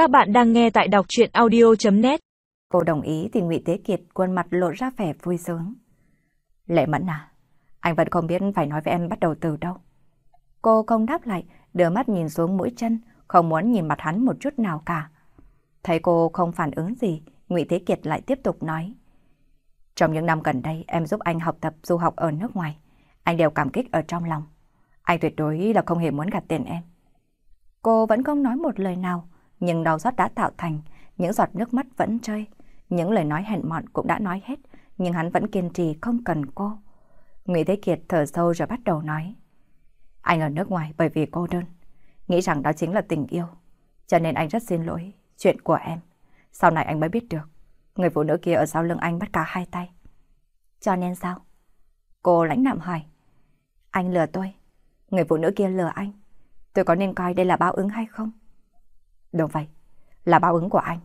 Các bạn đang nghe tại đọc chuyện audio.net Cô đồng ý thì Ngụy Tế Kiệt khuôn mặt lộ ra vẻ vui sướng. Lệ Mẫn à, anh vẫn không biết phải nói với em bắt đầu từ đâu. Cô không đáp lại, đưa mắt nhìn xuống mũi chân, không muốn nhìn mặt hắn một chút nào cả. Thấy cô không phản ứng gì, Ngụy Thế Kiệt lại tiếp tục nói. Trong những năm gần đây, em giúp anh học tập du học ở nước ngoài. Anh đều cảm kích ở trong lòng. Anh tuyệt đối là không hề muốn gạt tiền em. Cô vẫn không nói một lời nào, nhưng đau xót đã tạo thành, những giọt nước mắt vẫn rơi. Những lời nói hẹn mọn cũng đã nói hết, nhưng hắn vẫn kiên trì không cần cô. Ngụy Thế Kiệt thở sâu rồi bắt đầu nói. Anh ở nước ngoài bởi vì cô đơn, nghĩ rằng đó chính là tình yêu. Cho nên anh rất xin lỗi chuyện của em. Sau này anh mới biết được, người phụ nữ kia ở sau lưng anh bắt cả hai tay. Cho nên sao? Cô lãnh đạm hỏi. Anh lừa tôi, người phụ nữ kia lừa anh. Tôi có nên coi đây là báo ứng hay không? Đúng vậy, là báo ứng của anh.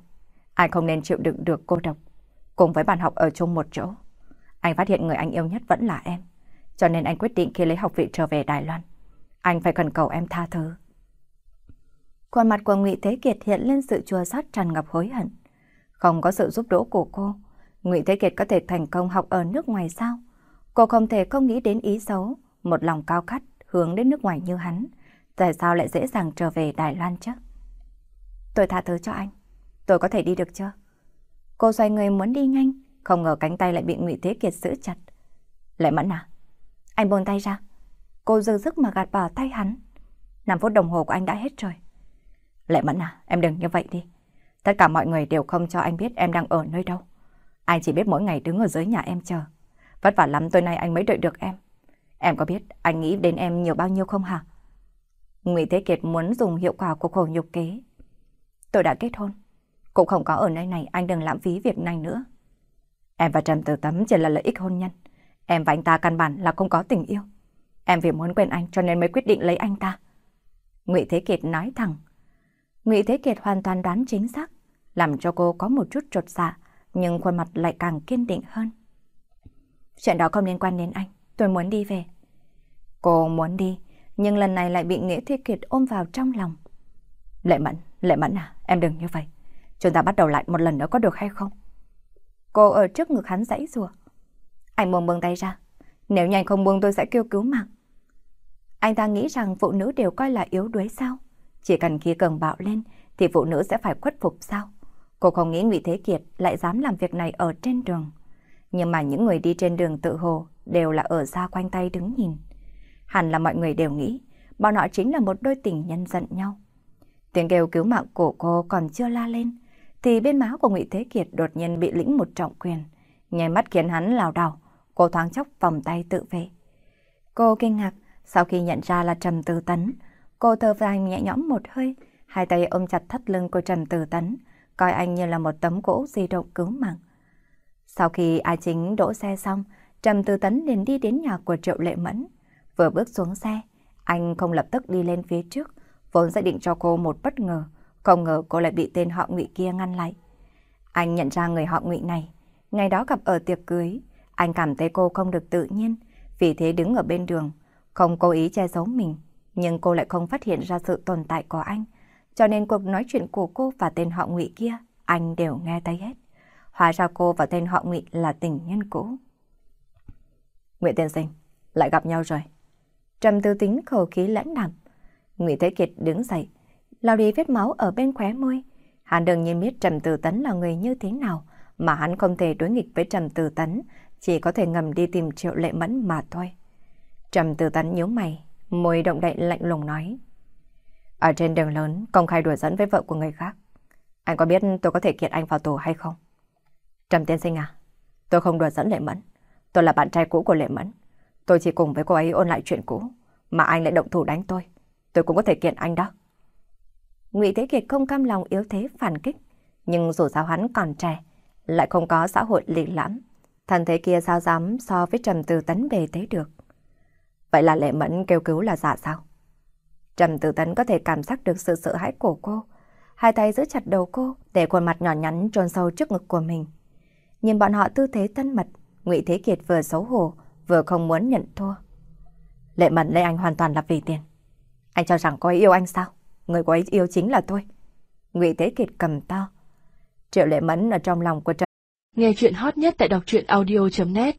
Anh không nên chịu đựng được cô độc, cùng với bạn học ở chung một chỗ. Anh phát hiện người anh yêu nhất vẫn là em, cho nên anh quyết định khi lấy học vị trở về Đài Loan. Anh phải cần cầu em tha thứ. Khuôn mặt của Ngụy Thế Kiệt hiện lên sự chua xót tràn ngập hối hận. Không có sự giúp đỡ của cô, Ngụy Thế Kiệt có thể thành công học ở nước ngoài sao? Cô không thể không nghĩ đến ý xấu, một lòng cao khát hướng đến nước ngoài như hắn. Tại sao lại dễ dàng trở về Đài Loan chứ? Tôi tha thứ cho anh. Tôi có thể đi được chưa? Cô xoay người muốn đi nhanh, không ngờ cánh tay lại bị Ngụy Thế Kiệt giữ chặt. Lệ Mẫn à? Anh buông tay ra. Cô dư sức mà gạt bỏ tay hắn. 5 phút đồng hồ của anh đã hết rồi. Lệ Mẫn à, em đừng như vậy đi. Tất cả mọi người đều không cho anh biết em đang ở nơi đâu. Anh chỉ biết mỗi ngày đứng ở dưới nhà em chờ. Vất vả lắm tối nay anh mới đợi được em. Em có biết anh nghĩ đến em nhiều bao nhiêu không hả? Ngụy Thế Kiệt muốn dùng hiệu quả của khổ nhục kế. Tôi đã kết hôn. Cũng không có ở nơi này anh đừng lãng phí việc này nữa. Em và Trầm Tử Tấm chỉ là lợi ích hôn nhân. Em và anh ta căn bản là không có tình yêu. Em vì muốn quen anh cho nên mới quyết định lấy anh ta. Ngụy Thế Kiệt nói thẳng. Ngụy Thế Kiệt hoàn toàn đoán chính xác, làm cho cô có một chút trột dạ, nhưng khuôn mặt lại càng kiên định hơn. Chuyện đó không liên quan đến anh, tôi muốn đi về. Cô muốn đi, nhưng lần này lại bị Nghĩa Thế Kiệt ôm vào trong lòng. Lệ Mẫn, Lệ Mẫn à, em đừng như vậy. Chúng ta bắt đầu lại một lần nữa có được hay không? Cô ở trước ngực hắn dãy rùa. Anh buông buông tay ra. Nếu nhanh không buông tôi sẽ kêu cứu mạng. Anh ta nghĩ rằng phụ nữ đều coi là yếu đuối sao? Chỉ cần khi cần bạo lên thì phụ nữ sẽ phải khuất phục sao? Cô không nghĩ Ngụy Thế Kiệt lại dám làm việc này ở trên đường. Nhưng mà những người đi trên đường tự hồ đều là ở xa quanh tay đứng nhìn. Hẳn là mọi người đều nghĩ bọn họ chính là một đôi tình nhân giận nhau. Tiếng kêu cứu mạng của cô còn chưa la lên, thì bên má của Ngụy Thế Kiệt đột nhiên bị lĩnh một trọng quyền, nháy mắt khiến hắn lảo đảo, cô thoáng chốc vòng tay tự vệ. Cô kinh ngạc, sau khi nhận ra là Trầm Tư Tấn, cô thở dài nhẹ nhõm một hơi, hai tay ôm chặt thắt lưng của Trầm Tư Tấn, coi anh như là một tấm gỗ di động cứu mạng. Sau khi ai chính đỗ xe xong, Trầm Tư Tấn liền đi đến nhà của Triệu Lệ Mẫn. Vừa bước xuống xe, anh không lập tức đi lên phía trước, vốn sẽ định cho cô một bất ngờ, không ngờ cô lại bị tên họ Ngụy kia ngăn lại. Anh nhận ra người họ Ngụy này, ngày đó gặp ở tiệc cưới, anh cảm thấy cô không được tự nhiên, vì thế đứng ở bên đường, không cố ý che giấu mình, nhưng cô lại không phát hiện ra sự tồn tại của anh, cho nên cuộc nói chuyện của cô và tên họ Ngụy kia, anh đều nghe thấy hết. Hóa ra cô và tên họ Ngụy là tình nhân cũ. Ngụy Tiên Sinh, lại gặp nhau rồi. Trầm tư tính khẩu khí lãnh đạm. Ngụy Thế Kiệt đứng dậy, lau đi vết máu ở bên khóe môi. Hắn đương nhiên biết Trầm Tử Tấn là người như thế nào, mà hắn không thể đối nghịch với Trầm Tử Tấn, chỉ có thể ngầm đi tìm Triệu Lệ Mẫn mà thôi. Trầm Tử Tấn nhíu mày, môi động đậy lạnh lùng nói. Ở trên đường lớn, công khai đùa dẫn với vợ của người khác. Anh có biết tôi có thể kiện anh vào tù hay không? Trầm tiên sinh à, tôi không đùa dẫn Lệ Mẫn. Tôi là bạn trai cũ của Lệ Mẫn. Tôi chỉ cùng với cô ấy ôn lại chuyện cũ, mà anh lại động thủ đánh tôi. Tôi cũng có thể kiện anh đó. Ngụy Thế Kiệt không cam lòng yếu thế phản kích, nhưng dù sao hắn còn trẻ, lại không có xã hội lịch lãm. Thần thế kia sao dám so với Trầm Từ Tấn bề thế được. Vậy là Lệ Mẫn kêu cứu là giả sao? Trầm Từ Tấn có thể cảm giác được sự sợ hãi của cô. Hai tay giữ chặt đầu cô để khuôn mặt nhỏ nhắn trôn sâu trước ngực của mình. Nhìn bọn họ tư thế thân mật, Ngụy Thế Kiệt vừa xấu hổ, vừa không muốn nhận thua. Lệ Mẫn lấy anh hoàn toàn là vì tiền. Anh cho rằng cô ấy yêu anh sao? Người cô ấy yêu chính là tôi. Ngụy Thế Kiệt cầm to. Triệu Lệ Mẫn ở trong lòng của Trần. Nghe chuyện hot nhất tại đọc truyện audio.net